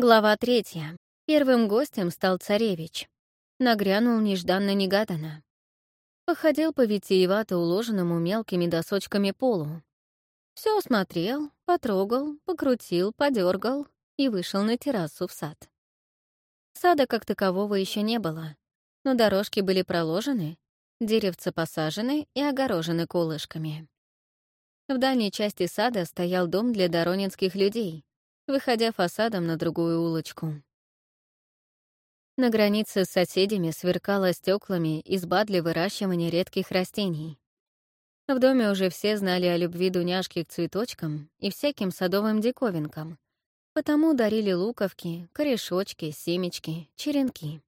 Глава третья. Первым гостем стал царевич. Нагрянул нежданно-негаданно. Походил по витиевато уложенному мелкими досочками полу. Все осмотрел, потрогал, покрутил, подергал и вышел на террасу в сад. Сада как такового еще не было, но дорожки были проложены, деревца посажены и огорожены колышками. В дальней части сада стоял дом для доронинских людей, выходя фасадом на другую улочку. На границе с соседями сверкало стеклами изба для выращивания редких растений. В доме уже все знали о любви Дуняшки к цветочкам и всяким садовым диковинкам, потому дарили луковки, корешочки, семечки, черенки.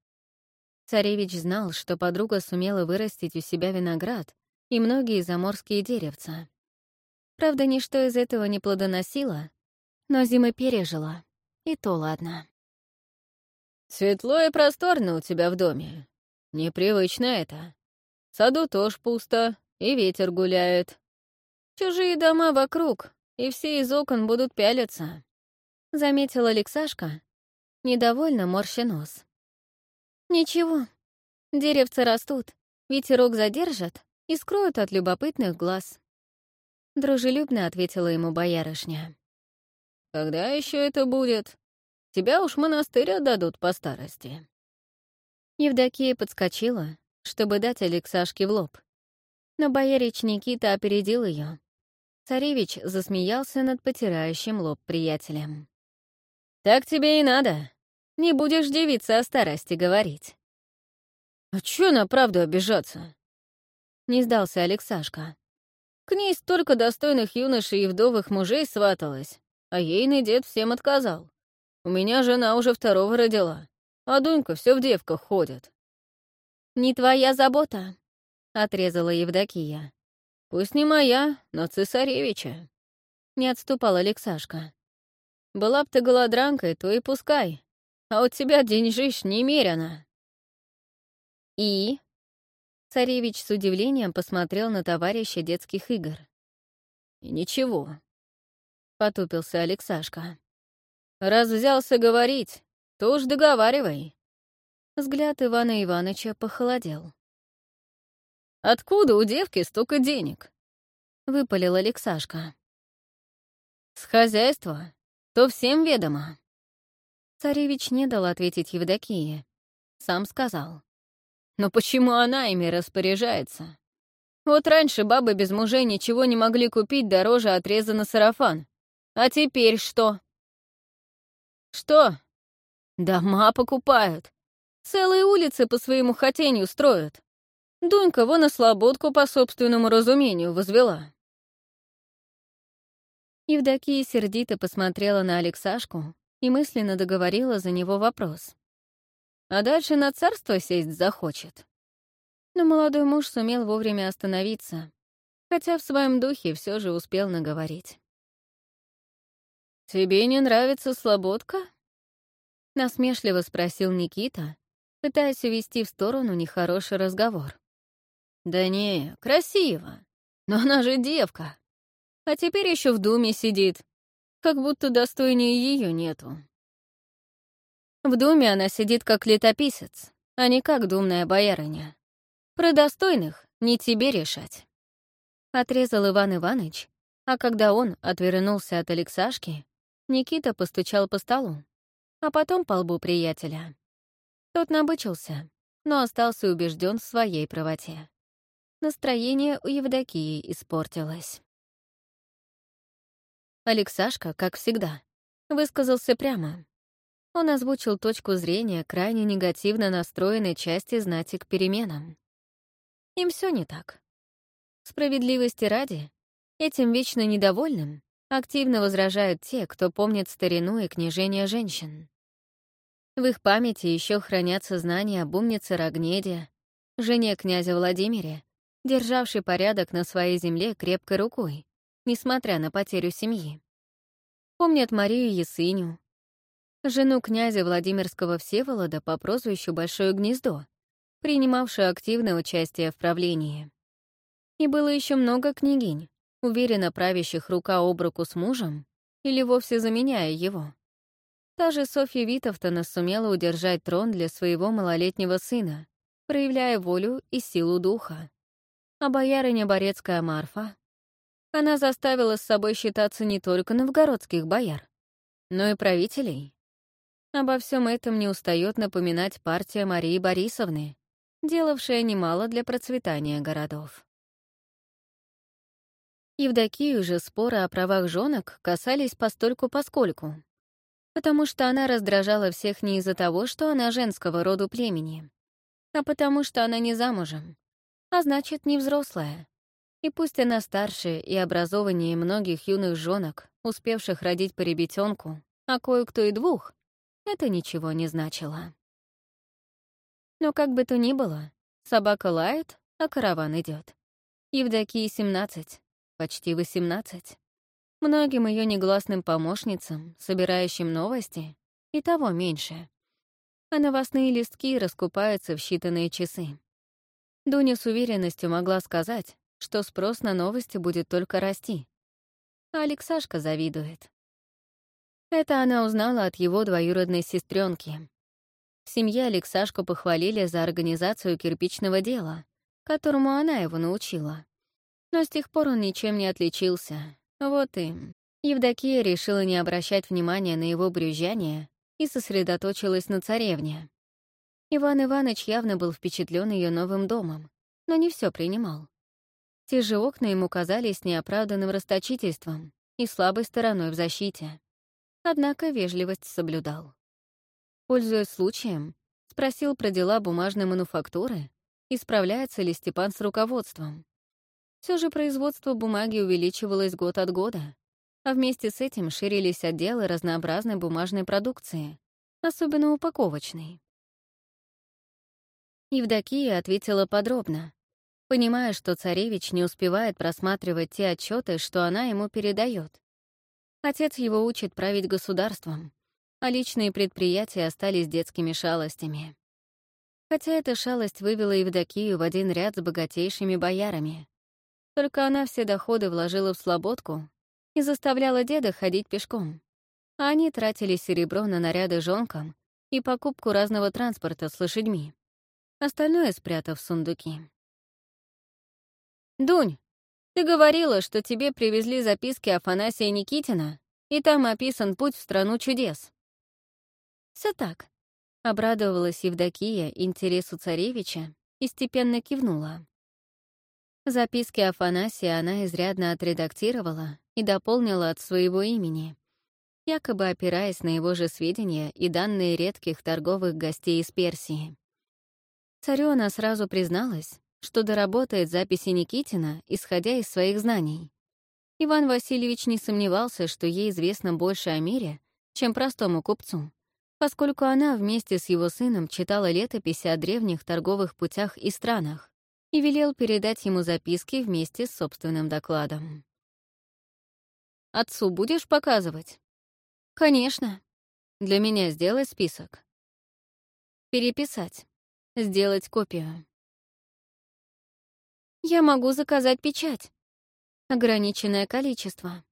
Царевич знал, что подруга сумела вырастить у себя виноград и многие заморские деревца. Правда, ничто из этого не плодоносило, но зимы пережила, и то ладно. «Светло и просторно у тебя в доме. Непривычно это. В саду тоже пусто, и ветер гуляет. Чужие дома вокруг, и все из окон будут пялиться», — заметил Алексашка, недовольно морща нос. «Ничего, деревца растут, ветерок задержат и скроют от любопытных глаз», — дружелюбно ответила ему боярышня. Когда еще это будет? Тебя уж монастырь отдадут по старости. Евдокия подскочила, чтобы дать Алексашке в лоб. Но боярич Никита опередил ее. Царевич засмеялся над потирающим лоб приятелем. «Так тебе и надо. Не будешь девица о старости говорить». «А чё на правду обижаться?» Не сдался Алексашка. «К ней столько достойных юношей и вдовых мужей сваталось а ейный дед всем отказал. У меня жена уже второго родила, а Дунька все в девках ходит». «Не твоя забота», — отрезала Евдокия. «Пусть не моя, но цесаревича», — не отступал Алексашка. «Была б ты голодранкой, то и пускай, а у тебя деньжищ немерено». «И?» Царевич с удивлением посмотрел на товарища детских игр. «И ничего», потупился Алексашка. «Раз взялся говорить, то уж договаривай». Взгляд Ивана Ивановича похолодел. «Откуда у девки столько денег?» — выпалил Алексашка. «С хозяйства, то всем ведомо». Царевич не дал ответить Евдокии. Сам сказал. «Но почему она ими распоряжается? Вот раньше бабы без мужей ничего не могли купить дороже отреза на сарафан. А теперь что? Что? Дома покупают. Целые улицы по своему хотению строят. Дунька вон и слободку по собственному разумению возвела. Евдокия сердито посмотрела на Алексашку и мысленно договорила за него вопрос. А дальше на царство сесть захочет. Но молодой муж сумел вовремя остановиться, хотя в своем духе все же успел наговорить. «Тебе не нравится слободка?» Насмешливо спросил Никита, пытаясь увести в сторону нехороший разговор. «Да не, красиво. Но она же девка. А теперь еще в думе сидит. Как будто достойнее ее нету». В думе она сидит как летописец, а не как думная боярыня. Про достойных не тебе решать. Отрезал Иван Иванович, а когда он отвернулся от Алексашки, Никита постучал по столу, а потом по лбу приятеля. Тот набычился, но остался убежден в своей правоте. Настроение у Евдокии испортилось. Алексашка, как всегда, высказался прямо. Он озвучил точку зрения крайне негативно настроенной части знати к переменам. Им все не так. Справедливости ради, этим вечно недовольным активно возражают те, кто помнит старину и княжение женщин. В их памяти еще хранятся знания об умнице Рогнеде, жене князя Владимире, державшей порядок на своей земле крепкой рукой, несмотря на потерю семьи. Помнят Марию Ясыню, жену князя Владимирского Всеволода по прозвищу Большое Гнездо, принимавшую активное участие в правлении. И было еще много княгинь, уверенно правящих рука об руку с мужем или вовсе заменяя его. Даже Софья Витовтона сумела удержать трон для своего малолетнего сына, проявляя волю и силу духа. А боярыня Борецкая Марфа? Она заставила с собой считаться не только новгородских бояр, но и правителей. Обо всем этом не устает напоминать партия Марии Борисовны, делавшая немало для процветания городов. Евдокию же споры о правах женок касались постольку-поскольку, потому что она раздражала всех не из-за того, что она женского роду племени, а потому что она не замужем, а значит, не взрослая. И пусть она старше и образованнее многих юных женок, успевших родить по ребятенку, а кое-кто и двух, это ничего не значило. Но как бы то ни было, собака лает, а караван идет. Евдокии 17, почти 18. Многим ее негласным помощницам, собирающим новости, и того меньше. А новостные листки раскупаются в считанные часы. Дуня с уверенностью могла сказать, что спрос на новости будет только расти. А Алексашка завидует. Это она узнала от его двоюродной сестренки. В семье Алексашку похвалили за организацию кирпичного дела, которому она его научила. Но с тех пор он ничем не отличился. Вот и... Евдокия решила не обращать внимания на его брюзжание и сосредоточилась на царевне. Иван Иванович явно был впечатлен ее новым домом, но не все принимал. Те же окна ему казались неоправданным расточительством и слабой стороной в защите. Однако вежливость соблюдал. Пользуясь случаем, спросил про дела бумажной мануфактуры и справляется ли Степан с руководством. Все же производство бумаги увеличивалось год от года, а вместе с этим ширились отделы разнообразной бумажной продукции, особенно упаковочной. Евдокия ответила подробно, понимая, что царевич не успевает просматривать те отчеты, что она ему передает. Отец его учит править государством, а личные предприятия остались детскими шалостями. Хотя эта шалость вывела Евдокию в один ряд с богатейшими боярами. Только она все доходы вложила в слободку и заставляла деда ходить пешком. А они тратили серебро на наряды жонкам и покупку разного транспорта с лошадьми. Остальное спрятав в сундуки. «Дунь, ты говорила, что тебе привезли записки Афанасия Никитина, и там описан путь в страну чудес». Все так», — обрадовалась Евдокия интересу царевича и степенно кивнула. Записки Афанасия она изрядно отредактировала и дополнила от своего имени, якобы опираясь на его же сведения и данные редких торговых гостей из Персии. Царю она сразу призналась, что доработает записи Никитина, исходя из своих знаний. Иван Васильевич не сомневался, что ей известно больше о мире, чем простому купцу, поскольку она вместе с его сыном читала летописи о древних торговых путях и странах, и велел передать ему записки вместе с собственным докладом. «Отцу будешь показывать?» «Конечно. Для меня сделай список». «Переписать. Сделать копию». «Я могу заказать печать. Ограниченное количество».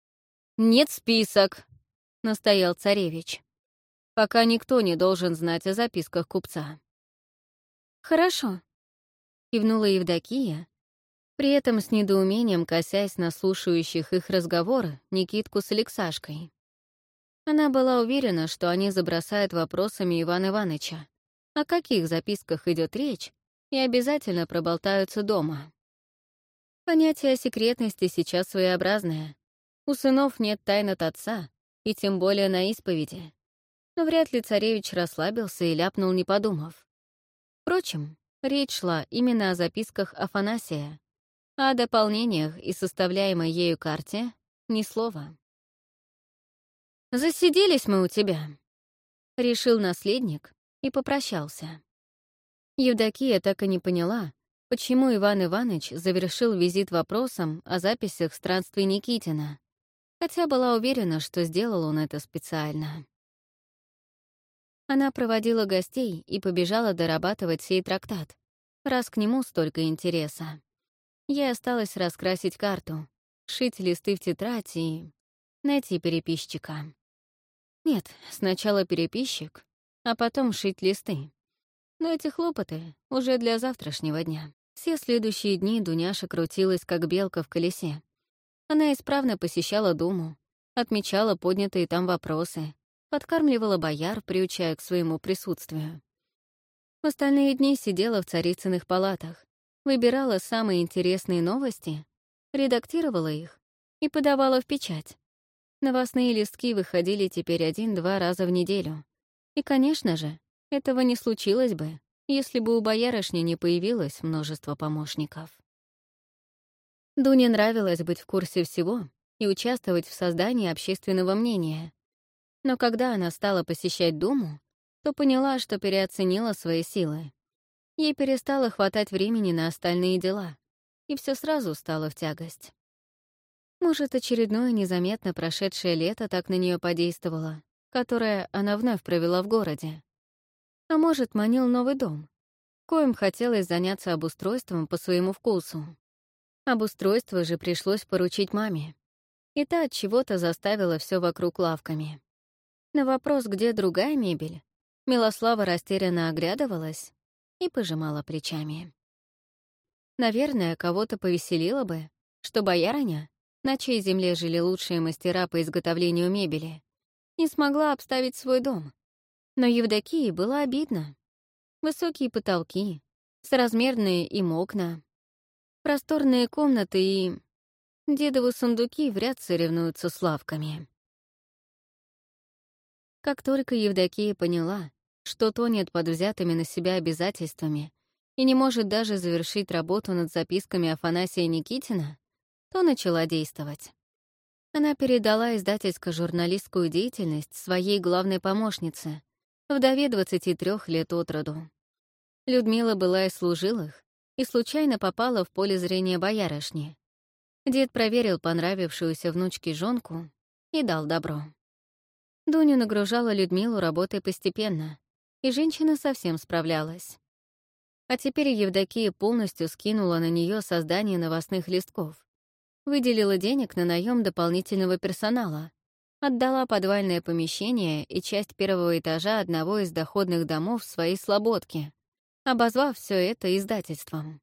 «Нет список», — настоял царевич. «Пока никто не должен знать о записках купца». «Хорошо», — кивнула Евдокия, при этом с недоумением косясь на слушающих их разговор Никитку с Алексашкой. Она была уверена, что они забросают вопросами Ивана Ивановича, о каких записках идет речь, и обязательно проболтаются дома. Понятие о секретности сейчас своеобразное. У сынов нет тайн от отца, и тем более на исповеди. Но вряд ли царевич расслабился и ляпнул, не подумав. Впрочем, Речь шла именно о записках Афанасия, а о дополнениях и составляемой ею карте — ни слова. «Засиделись мы у тебя», — решил наследник и попрощался. Евдокия так и не поняла, почему Иван Иванович завершил визит вопросом о записях странствий Никитина, хотя была уверена, что сделал он это специально. Она проводила гостей и побежала дорабатывать сей трактат, раз к нему столько интереса. Ей осталось раскрасить карту, шить листы в тетрадь и найти переписчика. Нет, сначала переписчик, а потом шить листы. Но эти хлопоты уже для завтрашнего дня. Все следующие дни Дуняша крутилась, как белка в колесе. Она исправно посещала Думу, отмечала поднятые там вопросы, подкармливала бояр, приучая к своему присутствию. В остальные дни сидела в царицыных палатах, выбирала самые интересные новости, редактировала их и подавала в печать. Новостные листки выходили теперь один-два раза в неделю. И, конечно же, этого не случилось бы, если бы у боярышни не появилось множество помощников. Дуне нравилось быть в курсе всего и участвовать в создании общественного мнения. Но когда она стала посещать Думу, то поняла, что переоценила свои силы. Ей перестало хватать времени на остальные дела, и все сразу стало в тягость. Может, очередное незаметно прошедшее лето так на нее подействовало, которое она вновь провела в городе. А может, манил новый дом, коим хотелось заняться обустройством по своему вкусу. Обустройство же пришлось поручить маме. И та от чего-то заставила все вокруг лавками. На вопрос, где другая мебель, Милослава растерянно оглядывалась и пожимала плечами. Наверное, кого-то повеселило бы, что боярыня, на чьей земле жили лучшие мастера по изготовлению мебели, не смогла обставить свой дом, но Евдокии было обидно. Высокие потолки, соразмерные им окна, просторные комнаты и... Дедовы сундуки в ряд соревнуются с лавками. Как только Евдокия поняла, что тонет под взятыми на себя обязательствами и не может даже завершить работу над записками Афанасия Никитина, то начала действовать. Она передала издательско-журналистскую деятельность своей главной помощнице, вдове 23 лет от роду. Людмила была из служилых и случайно попала в поле зрения боярышни. Дед проверил понравившуюся внучке жонку и дал добро. Дуню нагружала Людмилу работой постепенно, и женщина совсем справлялась. А теперь Евдокия полностью скинула на нее создание новостных листков, выделила денег на наем дополнительного персонала, отдала подвальное помещение и часть первого этажа одного из доходных домов своей слободке, обозвав все это издательством.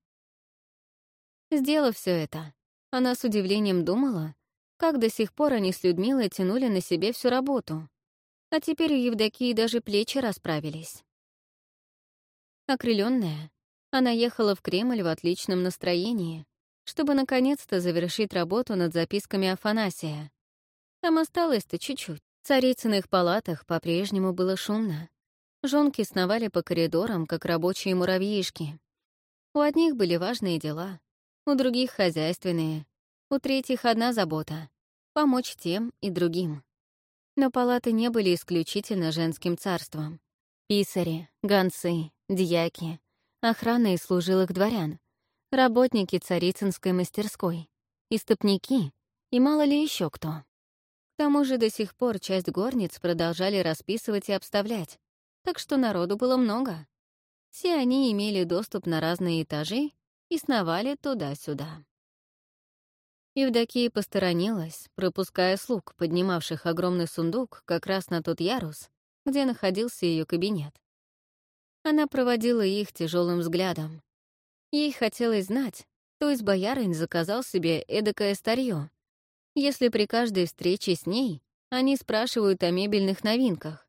Сделав все это, она с удивлением думала, как до сих пор они с Людмилой тянули на себе всю работу, а теперь у Евдокии даже плечи расправились. Окрыленная, она ехала в Кремль в отличном настроении, чтобы наконец-то завершить работу над записками Афанасия, там осталось-то чуть-чуть. В царицыных палатах по-прежнему было шумно. Жонки сновали по коридорам, как рабочие муравьишки. У одних были важные дела, у других — хозяйственные, у третьих одна забота — помочь тем и другим. Но палаты не были исключительно женским царством. Писари, гонцы, дьяки, охрана и служилых дворян, работники царицынской мастерской, истопники и мало ли еще кто. К тому же до сих пор часть горниц продолжали расписывать и обставлять, так что народу было много. Все они имели доступ на разные этажи и сновали туда-сюда. Евдокия посторонилась, пропуская слуг, поднимавших огромный сундук как раз на тот ярус, где находился ее кабинет. Она проводила их тяжелым взглядом. Ей хотелось знать, кто из боярынь заказал себе эдакое старье, если при каждой встрече с ней они спрашивают о мебельных новинках.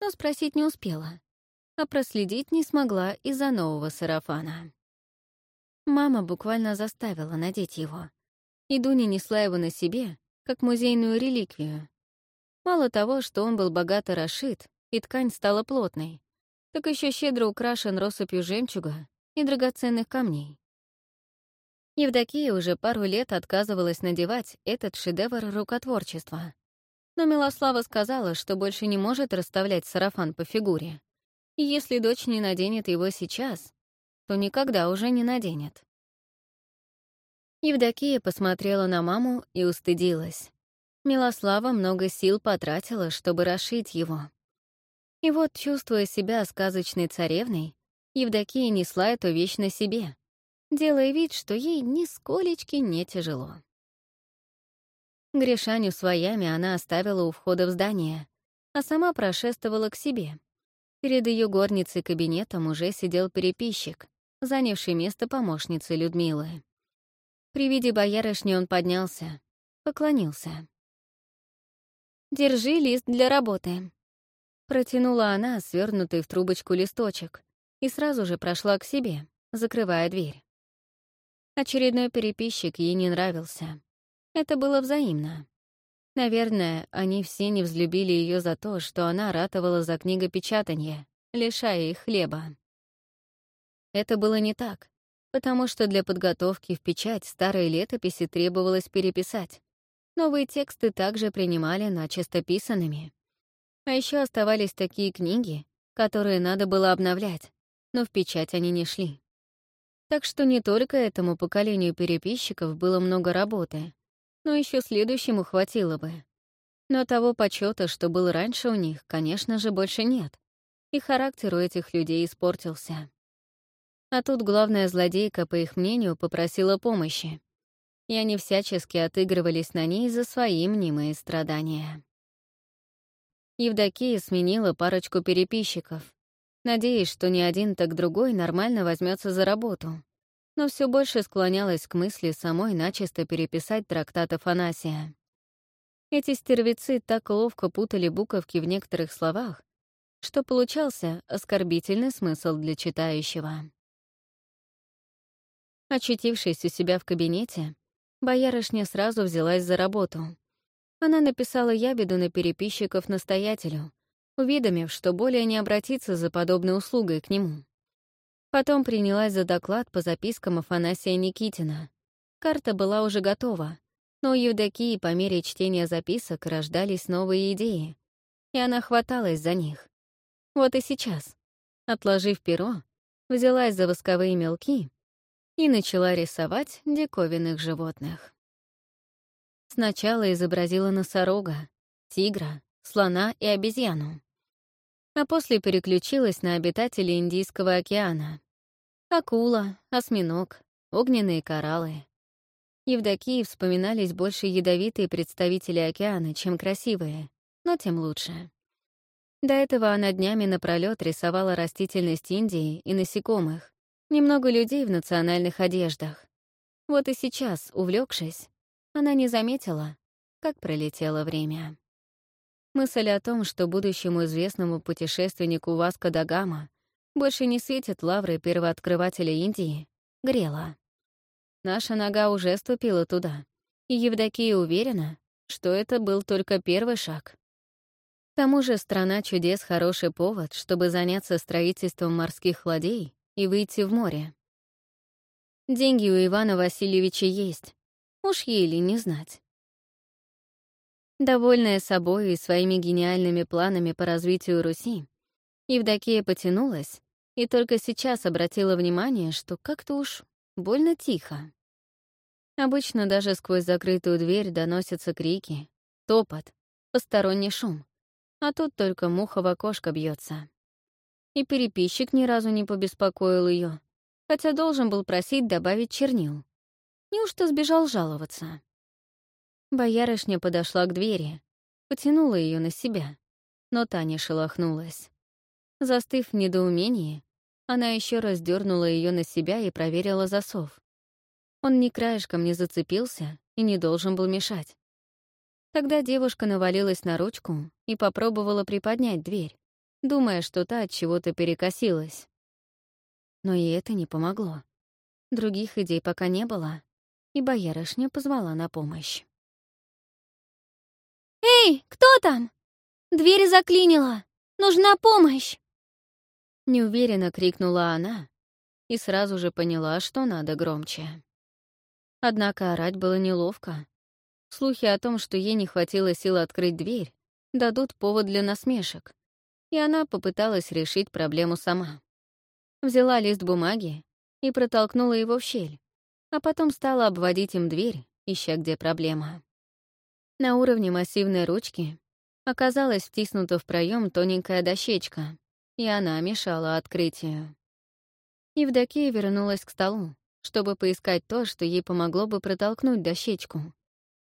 Но спросить не успела, а проследить не смогла из-за нового сарафана. Мама буквально заставила надеть его, и Дуня несла его на себе, как музейную реликвию. Мало того, что он был богато расшит, и ткань стала плотной, так еще щедро украшен россыпью жемчуга и драгоценных камней. Евдокия уже пару лет отказывалась надевать этот шедевр рукотворчества. Но Милослава сказала, что больше не может расставлять сарафан по фигуре. И если дочь не наденет его сейчас, то никогда уже не наденет. Евдокия посмотрела на маму и устыдилась. Милослава много сил потратила, чтобы расшить его. И вот, чувствуя себя сказочной царевной, Евдокия несла эту вещь на себе, делая вид, что ей нисколечки не тяжело. Гришаню с она оставила у входа в здание, а сама прошествовала к себе. Перед ее горницей кабинетом уже сидел переписчик, занявший место помощницы Людмилы. При виде боярышни он поднялся, поклонился. «Держи лист для работы», — протянула она, свернутый в трубочку листочек, и сразу же прошла к себе, закрывая дверь. Очередной переписчик ей не нравился. Это было взаимно. Наверное, они все не взлюбили ее за то, что она ратовала за книгопечатание, лишая их хлеба. Это было не так, потому что для подготовки в печать старые летописи требовалось переписать. Новые тексты также принимали начисто писанными. А еще оставались такие книги, которые надо было обновлять, но в печать они не шли. Так что не только этому поколению переписчиков было много работы, но еще следующему хватило бы. Но того почета, что был раньше у них, конечно же, больше нет, и характер у этих людей испортился. А тут главная злодейка, по их мнению, попросила помощи, и они всячески отыгрывались на ней за свои мнимые страдания. Евдокия сменила парочку переписчиков, надеясь, что ни один, так другой нормально возьмется за работу, но все больше склонялась к мысли самой начисто переписать трактат Афанасия. Эти стервецы так ловко путали буковки в некоторых словах, что получался оскорбительный смысл для читающего. Очутившись у себя в кабинете, боярышня сразу взялась за работу. Она написала ябеду на переписчиков настоятелю, уведомив, что более не обратится за подобной услугой к нему. Потом принялась за доклад по запискам Афанасия Никитина. Карта была уже готова, но у Евдокии по мере чтения записок рождались новые идеи, и она хваталась за них. Вот и сейчас, отложив перо, взялась за восковые мелки и начала рисовать диковинных животных. Сначала изобразила носорога, тигра, слона и обезьяну. А после переключилась на обитателей Индийского океана. Акула, осьминог, огненные кораллы. Евдокии вспоминались больше ядовитые представители океана, чем красивые, но тем лучше. До этого она днями напролёт рисовала растительность Индии и насекомых, немного людей в национальных одеждах. Вот и сейчас, увлекшись, она не заметила, как пролетело время. Мысль о том, что будущему известному путешественнику Васко да Гама больше не светит лавры первооткрывателя Индии, грела. Наша нога уже ступила туда, и Евдокия уверена, что это был только первый шаг. К тому же страна чудес — хороший повод, чтобы заняться строительством морских ладей и выйти в море. Деньги у Ивана Васильевича есть, уж ей ли не знать. Довольная собой и своими гениальными планами по развитию Руси, Евдокия потянулась и только сейчас обратила внимание, что как-то уж больно тихо. Обычно даже сквозь закрытую дверь доносятся крики, топот, посторонний шум, а тут только муха в окошко бьется. И переписчик ни разу не побеспокоил ее, хотя должен был просить добавить чернил. Неужто сбежал жаловаться? Боярышня подошла к двери, потянула ее на себя, но Таня шелохнулась. Застыв в недоумении, она еще раз дернула ее на себя и проверила засов. Он ни краешком не зацепился и не должен был мешать. Тогда девушка навалилась на ручку и попробовала приподнять дверь, думая, что та от чего-то перекосилась. Но и это не помогло. Других идей пока не было, и боярышня позвала на помощь. «Эй, кто там? Дверь заклинила! Нужна помощь!» Неуверенно крикнула она и сразу же поняла, что надо громче. Однако орать было неловко. Слухи о том, что ей не хватило сил открыть дверь, дадут повод для насмешек, и она попыталась решить проблему сама. Взяла лист бумаги и протолкнула его в щель, а потом стала обводить им дверь, ища где проблема. На уровне массивной ручки оказалась втиснута в проем тоненькая дощечка, и она мешала открытию. Евдокия вернулась к столу, чтобы поискать то, что ей помогло бы протолкнуть дощечку,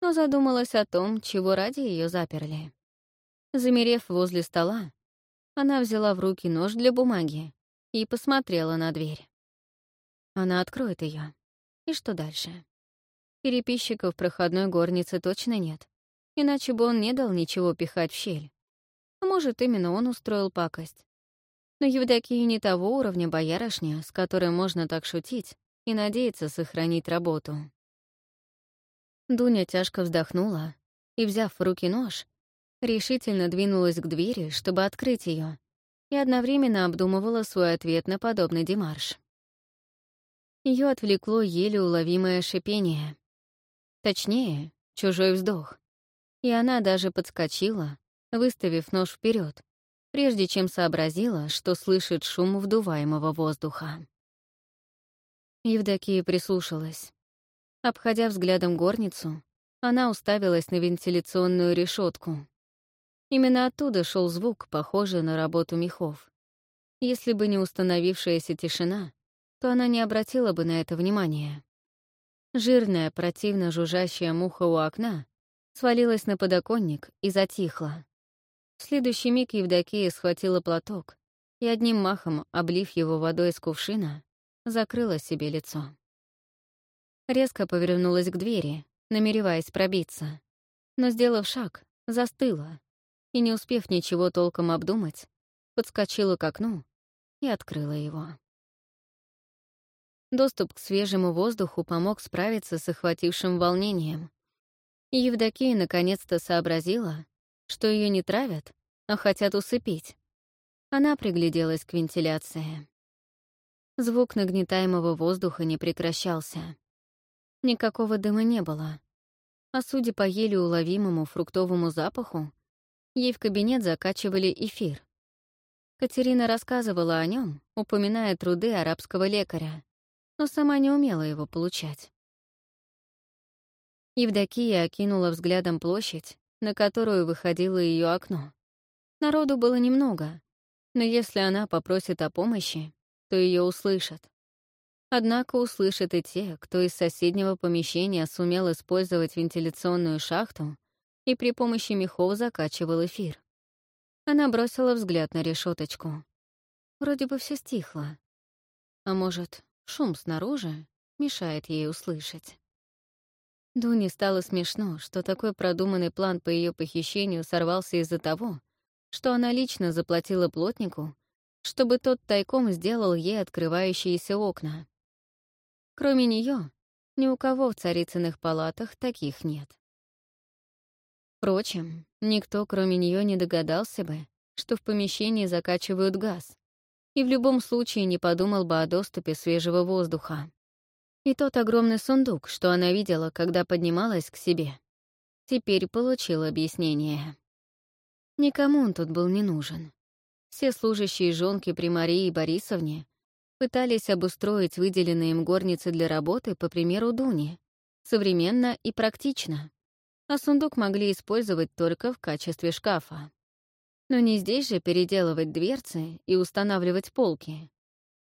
но задумалась о том, чего ради ее заперли. Замерев возле стола, она взяла в руки нож для бумаги и посмотрела на дверь. Она откроет ее. И что дальше? Переписчиков в проходной горнице точно нет, иначе бы он не дал ничего пихать в щель. А может, именно он устроил пакость. Но Евдокия не того уровня боярышня, с которым можно так шутить и надеяться сохранить работу. Дуня тяжко вздохнула и, взяв в руки нож, решительно двинулась к двери, чтобы открыть ее, и одновременно обдумывала свой ответ на подобный демарш. Ее отвлекло еле уловимое шипение. Точнее, чужой вздох. И она даже подскочила, выставив нож вперед, прежде чем сообразила, что слышит шум вдуваемого воздуха. Евдокия прислушалась. Обходя взглядом горницу, она уставилась на вентиляционную решетку. Именно оттуда шел звук, похожий на работу мехов. Если бы не установившаяся тишина, то она не обратила бы на это внимания. Жирная, противно жужжащая муха у окна свалилась на подоконник и затихла. В следующий миг Евдокия схватила платок и одним махом, облив его водой из кувшина, закрыла себе лицо. Резко повернулась к двери, намереваясь пробиться, но, сделав шаг, застыла, и, не успев ничего толком обдумать, подскочила к окну и открыла его. Доступ к свежему воздуху помог справиться с охватившим волнением. Евдокия наконец-то сообразила, что ее не травят, а хотят усыпить. Она пригляделась к вентиляции. Звук нагнетаемого воздуха не прекращался. Никакого дыма не было. А судя по еле уловимому фруктовому запаху, ей в кабинет закачивали эфир. Катерина рассказывала о нем, упоминая труды арабского лекаря, но сама не умела его получать. Евдокия окинула взглядом площадь, на которую выходило ее окно. Народу было немного, но если она попросит о помощи, то ее услышат. Однако услышат и те, кто из соседнего помещения сумел использовать вентиляционную шахту и при помощи мехов закачивал эфир. Она бросила взгляд на решеточку. Вроде бы все стихло. А может, шум снаружи мешает ей услышать. Дуне стало смешно, что такой продуманный план по ее похищению сорвался из-за того, что она лично заплатила плотнику, чтобы тот тайком сделал ей открывающиеся окна. Кроме нее, ни у кого в царицыных палатах таких нет. Впрочем, никто, кроме нее, не догадался бы, что в помещении закачивают газ, и в любом случае не подумал бы о доступе свежего воздуха. И тот огромный сундук, что она видела, когда поднималась к себе, теперь получил объяснение. Никому он тут был не нужен. Все служащие жонки при Марии Борисовне пытались обустроить выделенные им горницы для работы по примеру Дуни, современно и практично а сундук могли использовать только в качестве шкафа. Но не здесь же переделывать дверцы и устанавливать полки.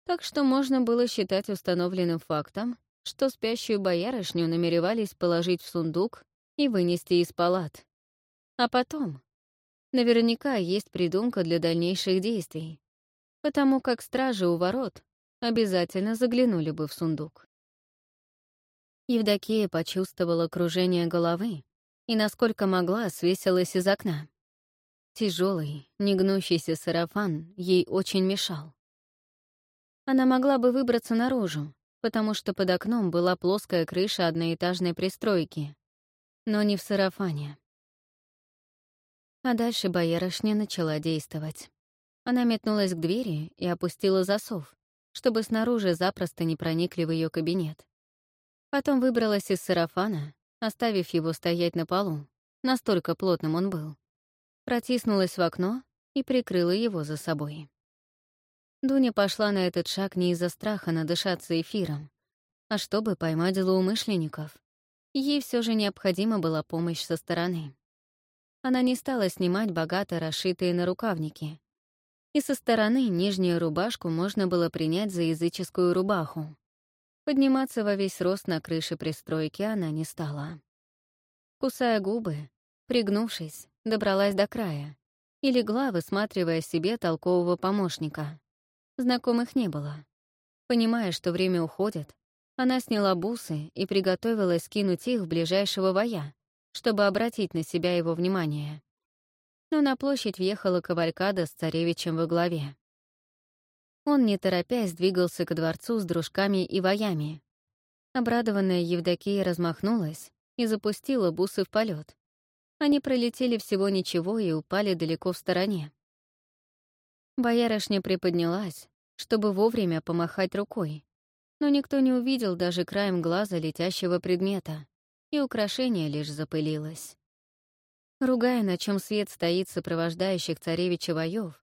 Так что можно было считать установленным фактом, что спящую боярышню намеревались положить в сундук и вынести из палат. А потом, наверняка есть придумка для дальнейших действий, потому как стражи у ворот обязательно заглянули бы в сундук. Евдокия почувствовала кружение головы, и, насколько могла, свесилась из окна. Тяжелый, негнущийся сарафан ей очень мешал. Она могла бы выбраться наружу, потому что под окном была плоская крыша одноэтажной пристройки, но не в сарафане. А дальше боярышня начала действовать. Она метнулась к двери и опустила засов, чтобы снаружи запросто не проникли в ее кабинет. Потом выбралась из сарафана, оставив его стоять на полу, настолько плотным он был. Протиснулась в окно и прикрыла его за собой. Дуня пошла на этот шаг не из-за страха надышаться эфиром, а чтобы поймать злоумышленников. Ей все же необходима была помощь со стороны. Она не стала снимать богато расшитые нарукавники. И со стороны нижнюю рубашку можно было принять за языческую рубаху. Подниматься во весь рост на крыше пристройки она не стала. Кусая губы, пригнувшись, добралась до края и легла, высматривая себе толкового помощника. Знакомых не было. Понимая, что время уходит, она сняла бусы и приготовилась кинуть их в ближайшего воя, чтобы обратить на себя его внимание. Но на площадь въехала кавалькада с царевичем во главе. Он, не торопясь, двигался к дворцу с дружками и воями. Обрадованная Евдокия размахнулась и запустила бусы в полет. Они пролетели всего ничего и упали далеко в стороне. Боярышня приподнялась, чтобы вовремя помахать рукой, но никто не увидел даже краем глаза летящего предмета, и украшение лишь запылилось. Ругая, на чем свет стоит сопровождающих царевича воев,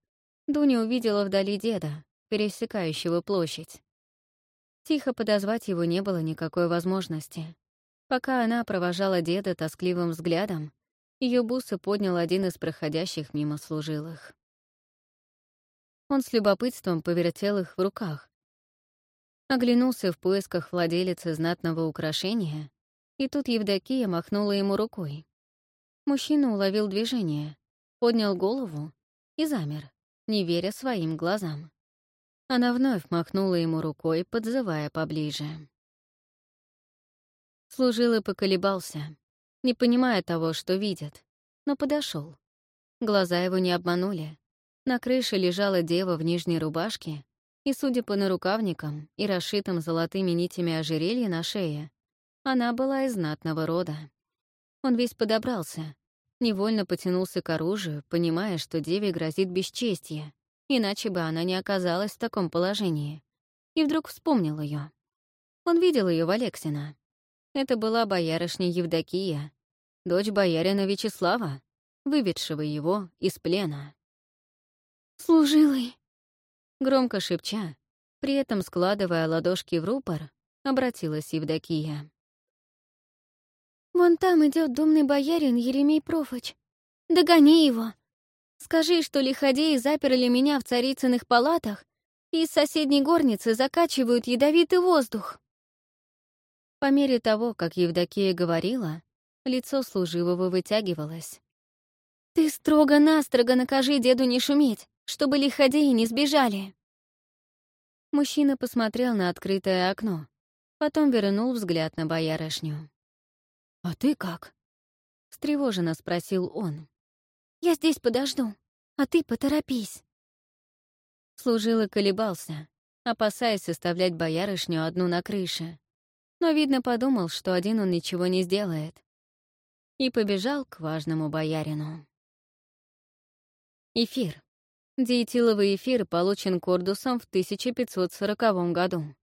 Дуня увидела вдали деда, пересекающего площадь. Тихо подозвать его не было никакой возможности. Пока она провожала деда тоскливым взглядом, ее бусы поднял один из проходящих мимо служилых. Он с любопытством повертел их в руках, оглянулся в поисках владелицы знатного украшения, и тут Евдокия махнула ему рукой. Мужчина уловил движение, поднял голову и замер, не веря своим глазам. Она вновь махнула ему рукой, подзывая поближе. Служил и поколебался, не понимая того, что видит, но подошел. Глаза его не обманули. На крыше лежала дева в нижней рубашке, и, судя по нарукавникам и расшитым золотыми нитями ожерелья на шее, она была из знатного рода. Он весь подобрался, невольно потянулся к оружию, понимая, что деве грозит бесчестье, иначе бы она не оказалась в таком положении. И вдруг вспомнил ее. Он видел ее в Алексина. Это была боярышня Евдокия, дочь боярина Вячеслава, выведшего его из плена. «Служилый!» Громко шепча, при этом складывая ладошки в рупор, обратилась Евдокия. «Вон там идет думный боярин Еремей Профоч. Догони его! Скажи, что лиходеи заперли меня в царицыных палатах и из соседней горницы закачивают ядовитый воздух». По мере того, как Евдокия говорила, лицо служивого вытягивалось. «Ты строго-настрого накажи деду не шуметь, чтобы лиходеи не сбежали». Мужчина посмотрел на открытое окно, потом вернул взгляд на боярышню. «А ты как?» — встревоженно спросил он. «Я здесь подожду, а ты поторопись». Служил и колебался, опасаясь оставлять боярышню одну на крыше, но, видно, подумал, что один он ничего не сделает. И побежал к важному боярину. Эфир. Диэтиловый эфир получен Кордусом в 1540 году.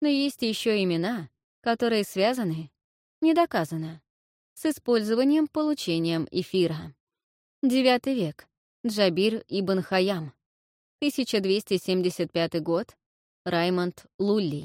Но есть еще имена, которые связаны, не доказано, с использованием получением эфира. Девятый век. Джабир ибн Хаям. 1275 год. Раймонд Лулли.